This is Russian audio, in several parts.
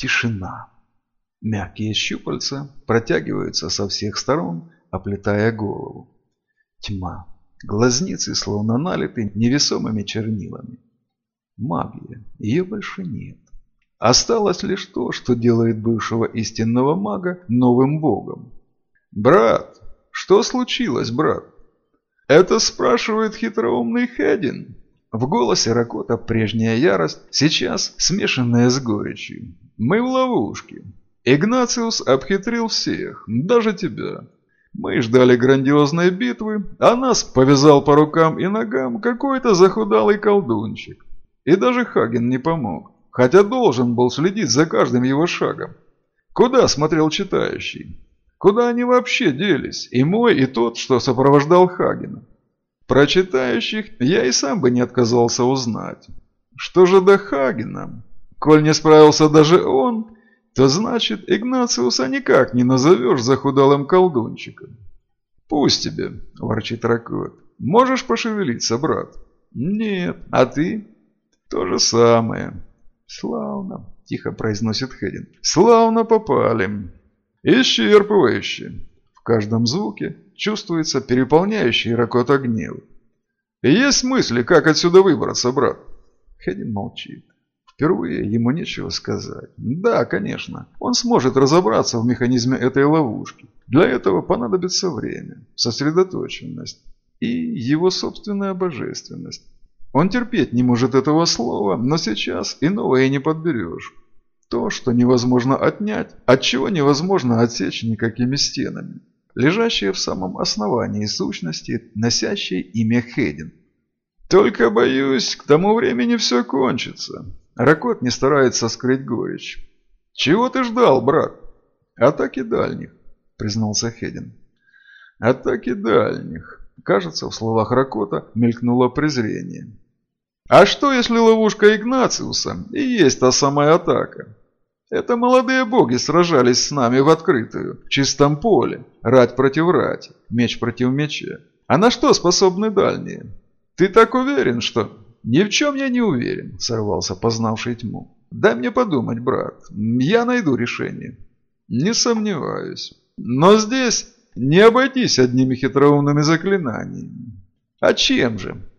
Тишина. Мягкие щупальца протягиваются со всех сторон, оплетая голову. Тьма. Глазницы словно налиты невесомыми чернилами. Магия. Ее больше нет. Осталось лишь то, что делает бывшего истинного мага новым богом. «Брат, что случилось, брат?» «Это спрашивает хитроумный Хедин». В голосе Ракота прежняя ярость, сейчас смешанная с горечью. «Мы в ловушке. Игнациус обхитрил всех, даже тебя. Мы ждали грандиозной битвы, а нас повязал по рукам и ногам какой-то захудалый колдунчик. И даже Хаген не помог, хотя должен был следить за каждым его шагом. Куда смотрел читающий? Куда они вообще делись, и мой, и тот, что сопровождал Хагена? Про читающих я и сам бы не отказался узнать. Что же до Хагена? Коль не справился даже он, то значит Игнациуса никак не назовешь захудалым колдунчиком. «Пусть тебе», – ворчит Ракот. «Можешь пошевелиться, брат?» «Нет. А ты?» «То же самое». «Славно», – тихо произносит Хедин. «Славно попали». «Исчерпывающе». В каждом звуке чувствуется переполняющий Ракота гнев. «Есть мысли, как отсюда выбраться, брат?» Хедин молчит. Впервые ему нечего сказать. Да, конечно, он сможет разобраться в механизме этой ловушки. Для этого понадобится время, сосредоточенность и его собственная божественность. Он терпеть не может этого слова, но сейчас иного и не подберешь. То, что невозможно отнять, от чего невозможно отсечь никакими стенами. Лежащее в самом основании сущности, носящее имя Хедин. Только боюсь, к тому времени все кончится. Ракот не старается скрыть горечь. «Чего ты ждал, брат?» «Атаки дальних», — признался Хедин. «Атаки дальних». Кажется, в словах Ракота мелькнуло презрение. «А что, если ловушка Игнациуса и есть та самая атака? Это молодые боги сражались с нами в открытую, в чистом поле, рать против рати, меч против меча. А на что способны дальние? Ты так уверен, что...» «Ни в чем я не уверен», – сорвался познавший тьму. «Дай мне подумать, брат. Я найду решение». «Не сомневаюсь. Но здесь не обойтись одними хитроумными заклинаниями». «А чем же?»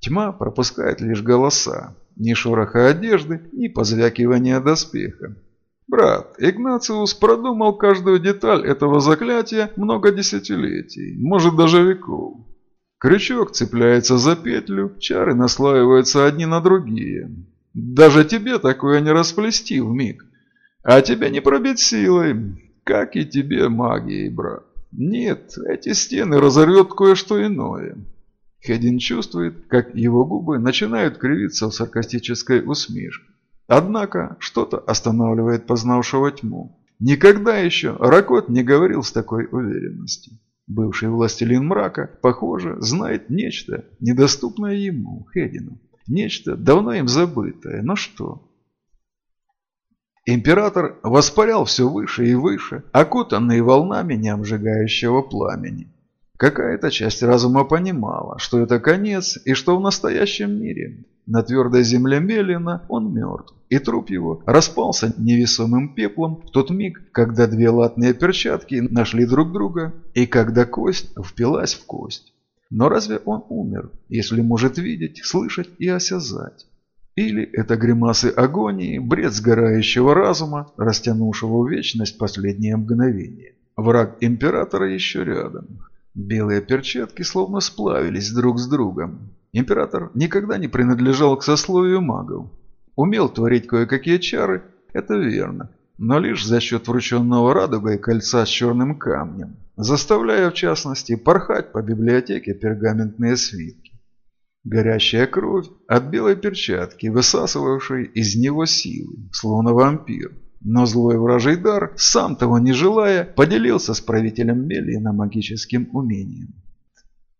Тьма пропускает лишь голоса. Ни шороха одежды, ни позвякивания доспеха. Брат, Игнациус продумал каждую деталь этого заклятия много десятилетий, может даже веков. Крючок цепляется за петлю, чары наслаиваются одни на другие. Даже тебе такое не расплести в миг. А тебя не пробить силой, как и тебе магией, брат. Нет, эти стены разорвет кое-что иное. Хедин чувствует, как его губы начинают кривиться в саркастической усмешке. Однако что-то останавливает познавшего тьму. Никогда еще Ракот не говорил с такой уверенностью. Бывший властелин мрака, похоже, знает нечто, недоступное ему, Хедину. Нечто давно им забытое, но что? Император воспарял все выше и выше, окутанный волнами необжигающего пламени. Какая-то часть разума понимала, что это конец и что в настоящем мире на твердой земле Мелина он мертв, и труп его распался невесомым пеплом в тот миг, когда две латные перчатки нашли друг друга и когда кость впилась в кость. Но разве он умер, если может видеть, слышать и осязать? Или это гримасы агонии, бред сгорающего разума, растянувшего вечность последнее мгновение? Враг императора еще рядом. Белые перчатки словно сплавились друг с другом. Император никогда не принадлежал к сословию магов. Умел творить кое-какие чары, это верно, но лишь за счет врученного радугой кольца с черным камнем, заставляя в частности порхать по библиотеке пергаментные свитки. Горящая кровь от белой перчатки, высасывавшей из него силы, словно вампир. Но злой вражий дар, сам того не желая, поделился с правителем Мелина магическим умением.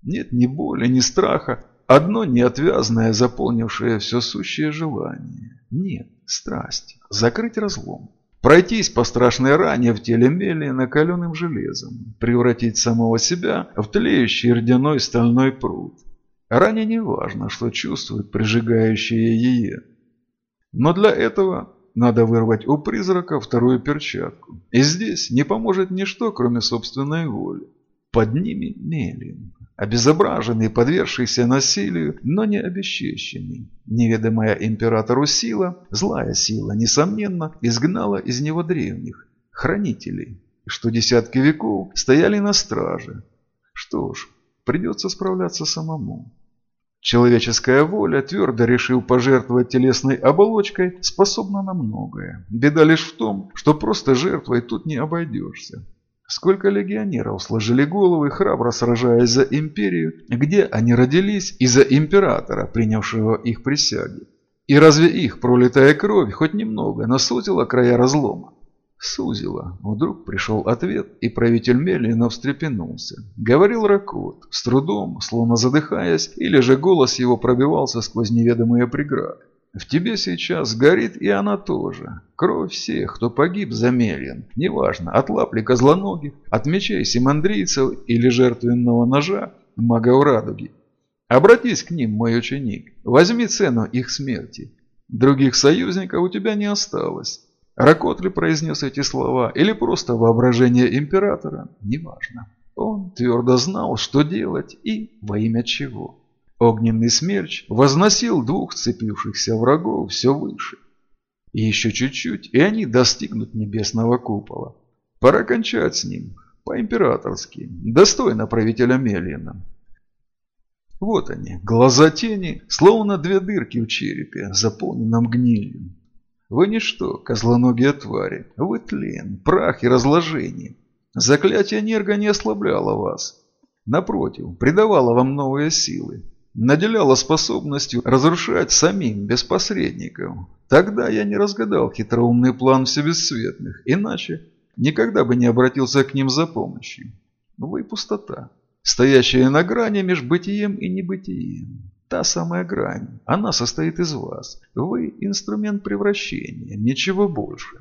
Нет ни боли, ни страха, одно неотвязное, заполнившее все сущее желание. Нет, страсть, закрыть разлом. Пройтись по страшной ране в теле Мелина каленым железом, превратить самого себя в тлеющий рдяной стальной пруд. Ране не важно, что чувствует прижигающее ее. Но для этого надо вырвать у призрака вторую перчатку. И здесь не поможет ничто, кроме собственной воли. Под ними Мелин, обезображенный, подвергшийся насилию, но не обесчещенный. Неведомая императору сила, злая сила, несомненно, изгнала из него древних, хранителей, что десятки веков стояли на страже. Что ж, придется справляться самому. Человеческая воля, твердо решил пожертвовать телесной оболочкой, способна на многое. Беда лишь в том, что просто жертвой тут не обойдешься. Сколько легионеров сложили головы, храбро сражаясь за империю, где они родились, и за императора, принявшего их присяги. И разве их пролитая кровь хоть немного насутила края разлома? Сузила. Вдруг пришел ответ, и правитель Мелина встрепенулся. Говорил Ракот, с трудом, словно задыхаясь, или же голос его пробивался сквозь неведомые преграды. В тебе сейчас горит и она тоже. Кровь всех, кто погиб за Мелин. Неважно, от лапли козлоногих, от мечей симандрийцев или жертвенного ножа магов радуги. Обратись к ним, мой ученик. Возьми цену их смерти. Других союзников у тебя не осталось. Ракот ли произнес эти слова, или просто воображение императора, неважно. Он твердо знал, что делать и во имя чего. Огненный смерч возносил двух цепившихся врагов все выше. И еще чуть-чуть, и они достигнут небесного купола. Пора кончать с ним, по-императорски, достойно правителя Мелина. Вот они, глаза тени, словно две дырки в черепе, заполненном гнилью. Вы ничто, козлоногие твари, вы тлен, прах и разложение. Заклятие Нерга не ослабляло вас. Напротив, придавало вам новые силы. Наделяло способностью разрушать самим, без посредников. Тогда я не разгадал хитроумный план всебесцветных, иначе никогда бы не обратился к ним за помощью. Вы пустота, стоящая на грани между бытием и небытием. Та самая грань. Она состоит из вас. Вы – инструмент превращения, ничего больше.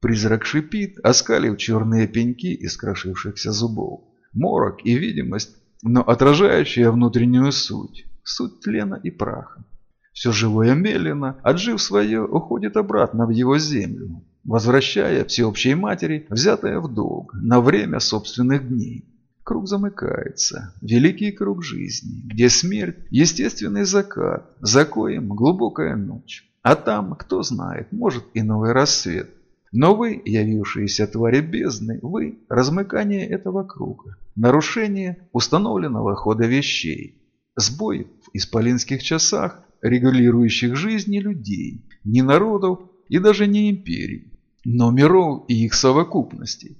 Призрак шипит, оскалив черные пеньки из крошившихся зубов. Морок и видимость, но отражающая внутреннюю суть. Суть тлена и праха. Все живое медленно, отжив свое, уходит обратно в его землю, возвращая всеобщей матери, взятое в долг, на время собственных дней. Круг замыкается, великий круг жизни, где смерть – естественный закат, за коем глубокая ночь. А там, кто знает, может и новый рассвет. Но вы, явившиеся твари бездны, вы – размыкание этого круга, нарушение установленного хода вещей, сбой в исполинских часах, регулирующих жизни людей, не народов и даже не империй, но миров и их совокупностей.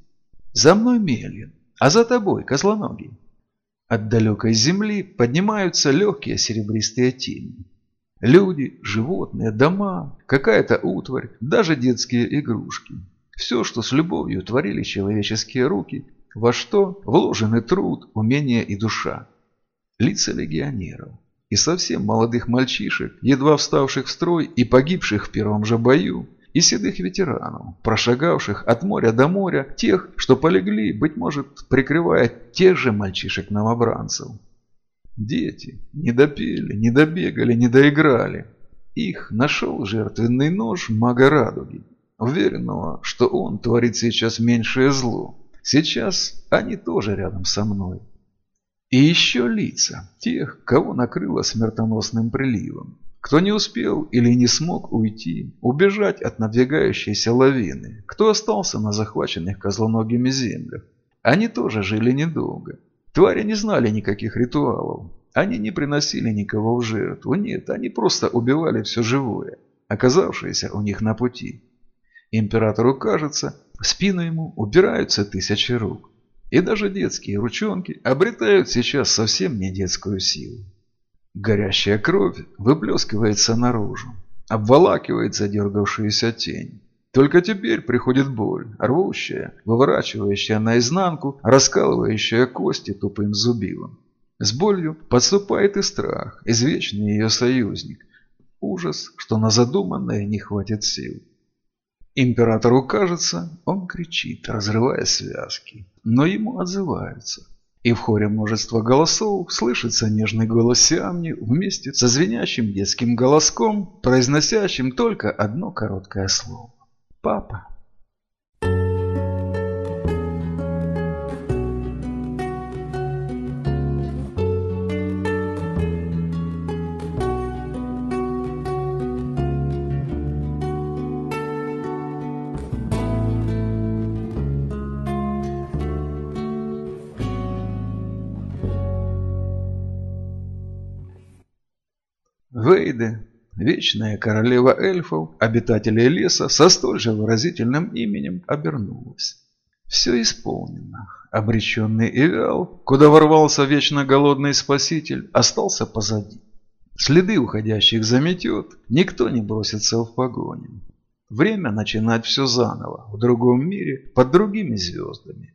За мной Мелин, а за тобой, козлоногий. От далекой земли поднимаются легкие серебристые тени. Люди, животные, дома, какая-то утварь, даже детские игрушки. Все, что с любовью творили человеческие руки, во что вложены труд, умение и душа. Лица легионеров и совсем молодых мальчишек, едва вставших в строй и погибших в первом же бою, и седых ветеранов, прошагавших от моря до моря, тех, что полегли, быть может, прикрывая тех же мальчишек-новобранцев. Дети не допели, не добегали, не доиграли. Их нашел жертвенный нож мага радуги, уверенного, что он творит сейчас меньшее зло. Сейчас они тоже рядом со мной. И еще лица тех, кого накрыло смертоносным приливом. Кто не успел или не смог уйти, убежать от надвигающейся лавины, кто остался на захваченных козлоногими землях. Они тоже жили недолго. Твари не знали никаких ритуалов. Они не приносили никого в жертву. Нет, они просто убивали все живое, оказавшееся у них на пути. Императору кажется, в спину ему убираются тысячи рук. И даже детские ручонки обретают сейчас совсем не детскую силу. Горящая кровь выплескивается наружу, обволакивает задергавшуюся тень. Только теперь приходит боль, рвущая, выворачивающая наизнанку, раскалывающая кости тупым зубилом. С болью подступает и страх, извечный ее союзник. Ужас, что на задуманное не хватит сил. Императору кажется, он кричит, разрывая связки, но ему отзываются – и в хоре множества голосов слышится нежный голос Сиамни вместе со звенящим детским голоском, произносящим только одно короткое слово. Папа. Вейде, вечная королева эльфов, обитателей леса, со столь же выразительным именем обернулась. Все исполнено. Обреченный Эвиал, куда ворвался вечно голодный спаситель, остался позади. Следы уходящих заметет, никто не бросится в погоню. Время начинать все заново, в другом мире, под другими звездами.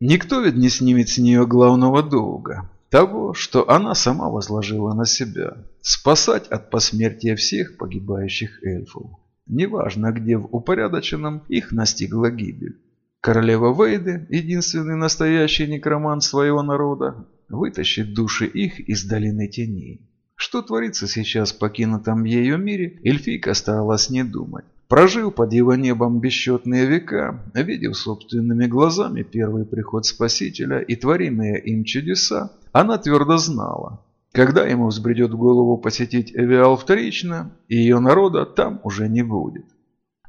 Никто ведь не снимет с нее главного долга, того, что она сама возложила на себя – спасать от посмертия всех погибающих эльфов. Неважно, где в упорядоченном их настигла гибель. Королева Вейды, единственный настоящий некромант своего народа, вытащит души их из долины теней. Что творится сейчас в покинутом ее мире, эльфийка старалась не думать. Прожив под его небом бесчетные века, видев собственными глазами первый приход Спасителя и творимые им чудеса, она твердо знала, когда ему взбредет в голову посетить Эвиал вторично, ее народа там уже не будет.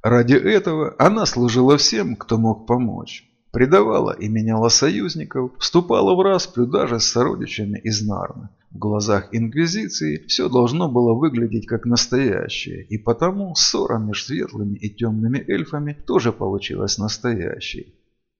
Ради этого она служила всем, кто мог помочь. Предавала и меняла союзников, вступала в расплю даже с сородичами из Нарна. В глазах Инквизиции все должно было выглядеть как настоящее, и потому ссора между светлыми и темными эльфами тоже получилась настоящей.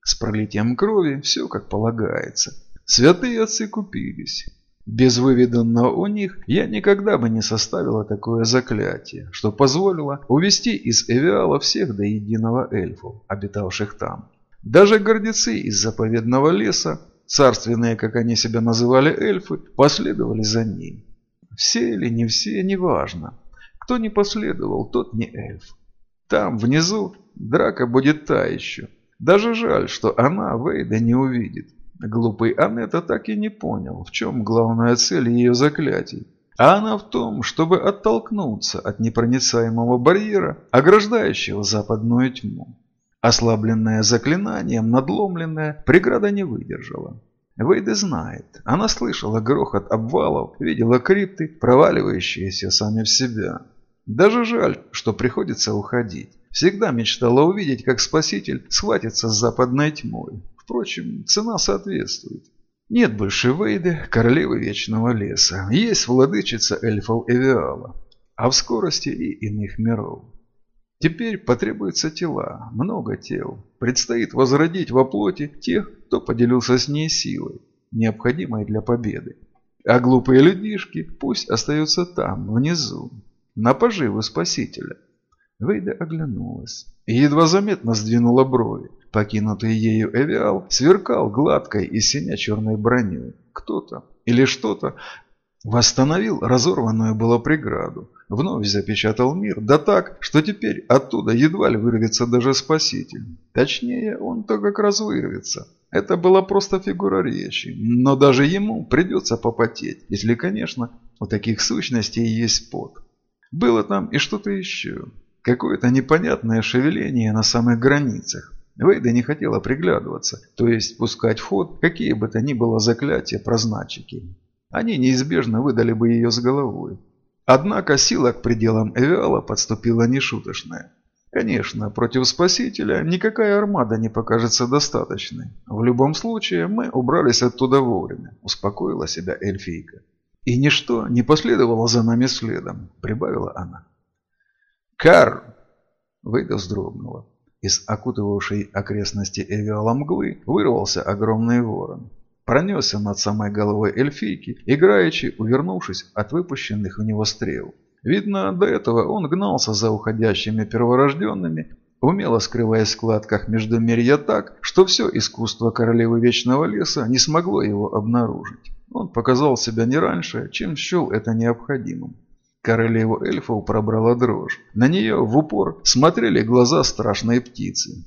С пролитием крови все как полагается. Святые отцы купились. Без выведанного у них я никогда бы не составила такое заклятие, что позволило увести из Эвиала всех до единого эльфов, обитавших там. Даже гордецы из заповедного леса, царственные, как они себя называли эльфы, последовали за ним. Все или не все, неважно. Кто не последовал, тот не эльф. Там, внизу, драка будет та еще. Даже жаль, что она Вейда не увидит. Глупый Анетта так и не понял, в чем главная цель ее заклятий. А она в том, чтобы оттолкнуться от непроницаемого барьера, ограждающего западную тьму. Ослабленная заклинанием, надломленная, преграда не выдержала. Вейда знает. Она слышала грохот обвалов, видела крипты, проваливающиеся сами в себя. Даже жаль, что приходится уходить. Всегда мечтала увидеть, как Спаситель схватится с западной тьмой. Впрочем, цена соответствует. Нет больше Вейды, королевы Вечного Леса. Есть владычица эльфов Эвиала, а в скорости и иных миров. Теперь потребуются тела, много тел. Предстоит возродить во плоти тех, кто поделился с ней силой, необходимой для победы. А глупые людишки пусть остаются там, внизу, на поживу Спасителя. Вейда оглянулась и едва заметно сдвинула брови. Покинутый ею Эвиал сверкал гладкой и синя-черной броней. Кто-то или что-то восстановил разорванную было преграду вновь запечатал мир, да так, что теперь оттуда едва ли вырвется даже Спаситель. Точнее, он-то как раз вырвется. Это была просто фигура речи, но даже ему придется попотеть, если, конечно, у таких сущностей есть пот. Было там и что-то еще. Какое-то непонятное шевеление на самых границах. Вейда не хотела приглядываться, то есть пускать в ход какие бы то ни было заклятия про значики. Они неизбежно выдали бы ее с головой. Однако сила к пределам Эвиала подступила нешуточная. Конечно, против Спасителя никакая армада не покажется достаточной. В любом случае, мы убрались оттуда вовремя, успокоила себя эльфийка. И ничто не последовало за нами следом, прибавила она. Кар! Выйда вздрогнула. Из окутывавшей окрестности Эвиала мглы вырвался огромный ворон пронесся над самой головой эльфийки, играючи, увернувшись от выпущенных в него стрел. Видно, до этого он гнался за уходящими перворожденными, умело скрываясь в складках междумерья так, что все искусство королевы Вечного Леса не смогло его обнаружить. Он показал себя не раньше, чем счел это необходимым. Королеву эльфов пробрала дрожь. На нее в упор смотрели глаза страшной птицы.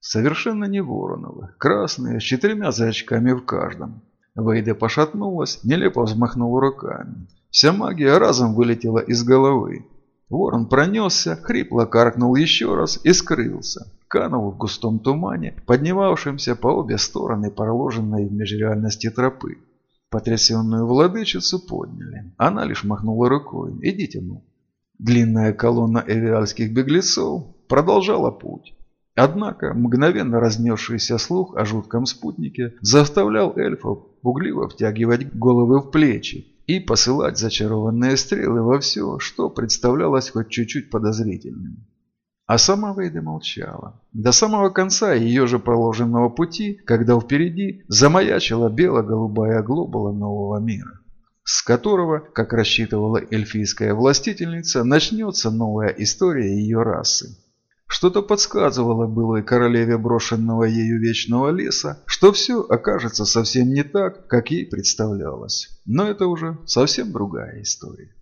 Совершенно не вороновы, красные, с четырьмя зрачками в каждом. Вейда пошатнулась, нелепо взмахнула руками. Вся магия разом вылетела из головы. Ворон пронесся, хрипло каркнул еще раз и скрылся, канул в густом тумане, поднимавшемся по обе стороны проложенной в межреальности тропы. Потрясенную владычицу подняли. Она лишь махнула рукой. «Идите, ну». Длинная колонна эвиальских беглецов продолжала путь. Однако мгновенно разнесшийся слух о жутком спутнике заставлял эльфов пугливо втягивать головы в плечи и посылать зачарованные стрелы во все, что представлялось хоть чуть-чуть подозрительным. А сама Вейда молчала. До самого конца ее же проложенного пути, когда впереди замаячила бело-голубая глобула нового мира, с которого, как рассчитывала эльфийская властительница, начнется новая история ее расы. Что-то подсказывало былой королеве брошенного ею вечного леса, что все окажется совсем не так, как ей представлялось. Но это уже совсем другая история.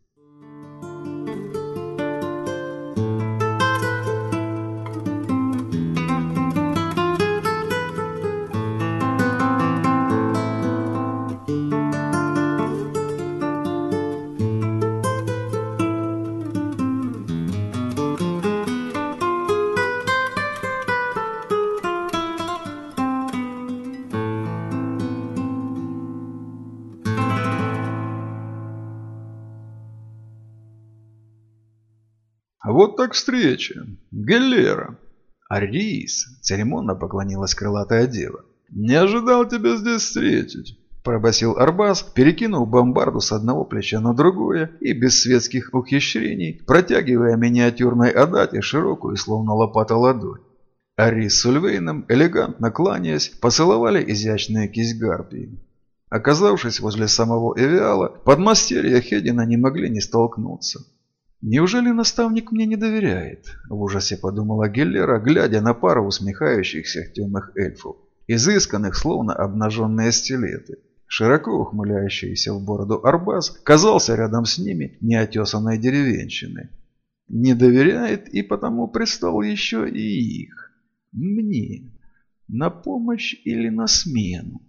Встреча. Галера. Арис, церемонно поклонилась крылатая дева. Не ожидал тебя здесь встретить. Пробасил Арбаз, перекинув бомбарду с одного плеча на другое и без светских ухищрений, протягивая миниатюрной Адате широкую, словно лопата ладонь. Арис с Ульвейном, элегантно кланяясь, поцеловали изящные кисть гарпии. Оказавшись возле самого Эвиала, подмастерья Хедина не могли не столкнуться. «Неужели наставник мне не доверяет?» – в ужасе подумала Геллера, глядя на пару усмехающихся темных эльфов, изысканных, словно обнаженные стилеты. Широко ухмыляющийся в бороду Арбаз казался рядом с ними неотесанной деревенщиной. Не доверяет и потому пристал еще и их. Мне. На помощь или на смену?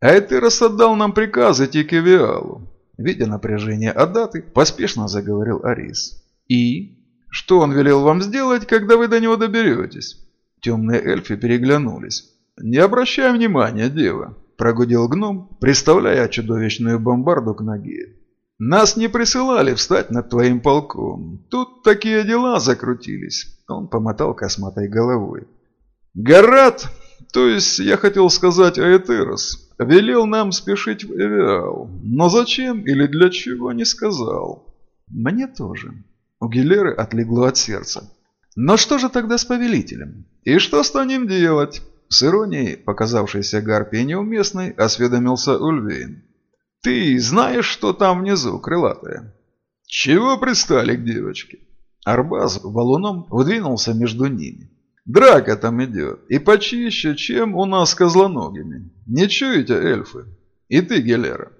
А это рассадал нам приказ идти к Эвиалу. Видя напряжение Адаты, поспешно заговорил Арис. «И? Что он велел вам сделать, когда вы до него доберетесь?» Темные эльфы переглянулись. «Не обращай внимания, дева», – прогудел гном, приставляя чудовищную бомбарду к ноге. «Нас не присылали встать над твоим полком. Тут такие дела закрутились». Он помотал косматой головой. «Гарат, то есть я хотел сказать Аэтерос, Велел нам спешить в Эвиал, но зачем или для чего не сказал. Мне тоже. У Гилеры отлегло от сердца. Но что же тогда с повелителем? И что станем делать? С иронией, показавшейся Гарпией неуместной, осведомился Ульвейн. Ты знаешь, что там внизу, крылатая? Чего пристали к девочке? Арбаз валуном вдвинулся между ними. Драка там идет, и почище, чем у нас с козлоногими. Не чуете, эльфы? И ты, Гелера.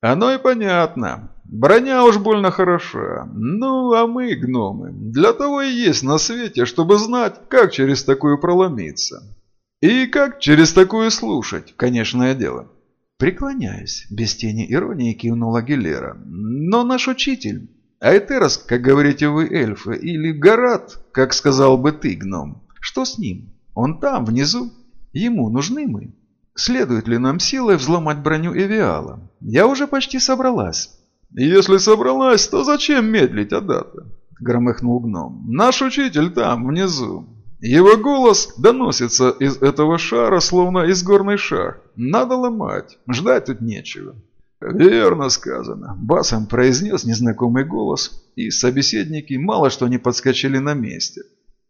Оно и понятно. Броня уж больно хороша. Ну, а мы, гномы, для того и есть на свете, чтобы знать, как через такую проломиться. И как через такую слушать, конечное дело. Преклоняюсь, без тени иронии кивнула Гелера. Но наш учитель, Айтерос, как говорите вы, эльфы, или Гарат, как сказал бы ты, гном, что с ним? Он там, внизу. Ему нужны мы. Следует ли нам силой взломать броню Эвиала? Я уже почти собралась. Если собралась, то зачем медлить, Адата? Громыхнул гном. Наш учитель там, внизу. Его голос доносится из этого шара, словно из горной шар. Надо ломать, ждать тут нечего. «Верно сказано», – басом произнес незнакомый голос, и собеседники мало что не подскочили на месте.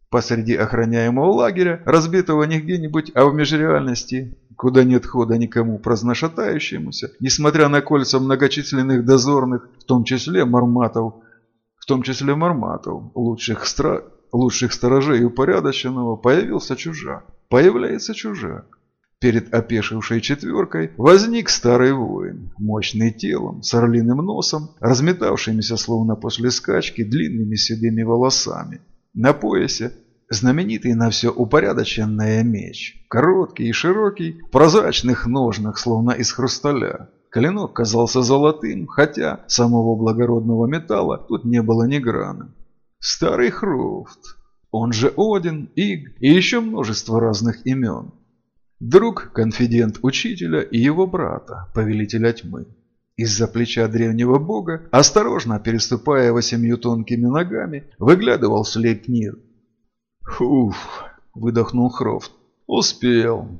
Посреди охраняемого лагеря, разбитого не где-нибудь, а в межреальности, куда нет хода никому прознашатающемуся, несмотря на кольца многочисленных дозорных, в том числе марматов, в том числе марматов, лучших, стра... лучших сторожей упорядоченного, появился чужак. Появляется чужак. Перед опешившей четверкой возник старый воин, мощный телом, с орлиным носом, разметавшимися словно после скачки длинными седыми волосами. На поясе знаменитый на все упорядоченное меч. Короткий и широкий, в прозрачных ножнах, словно из хрусталя. Клинок казался золотым, хотя самого благородного металла тут не было ни грана. Старый Хрофт, он же Один, Иг и еще множество разных имен. Друг, конфидент учителя и его брата, повелителя тьмы. Из-за плеча древнего бога, осторожно переступая восемью тонкими ногами, выглядывал Слейкнир. «Уф!» – выдохнул Хрофт. «Успел!»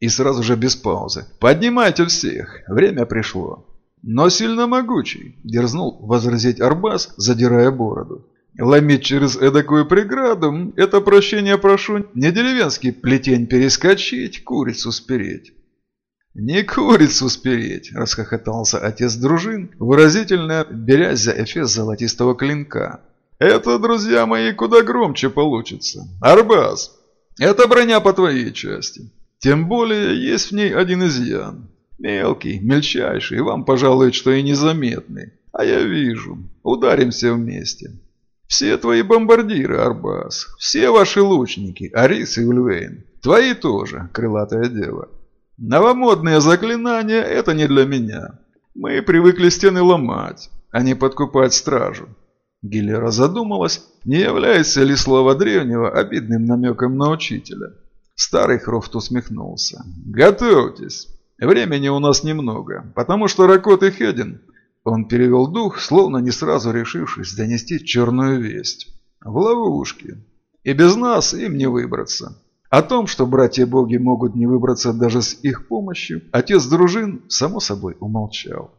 И сразу же без паузы. «Поднимайте всех! Время пришло!» «Но сильно могучий!» – дерзнул возразить Арбас, задирая бороду. Ломить через эдакую преграду – это прощение прошу не деревенский плетень перескочить, курицу спереть. «Не курицу спереть!» – расхохотался отец дружин, выразительно берясь за эфес золотистого клинка. «Это, друзья мои, куда громче получится. Арбаз, это броня по твоей части. Тем более есть в ней один изъян. Мелкий, мельчайший, вам, пожалуй, что и незаметный. А я вижу. Ударимся вместе. Все твои бомбардиры, Арбас, все ваши лучники, Арис и Ульвейн, твои тоже, крылатая дева. Новомодные заклинания – это не для меня. Мы привыкли стены ломать, а не подкупать стражу. Гиллера задумалась, не является ли слово древнего обидным намеком на учителя. Старый Хрофт усмехнулся. «Готовьтесь. Времени у нас немного, потому что Ракот и Хедин он перевел дух, словно не сразу решившись донести черную весть. В ловушке. И без нас им не выбраться. О том, что братья-боги могут не выбраться даже с их помощью, отец дружин, само собой, умолчал.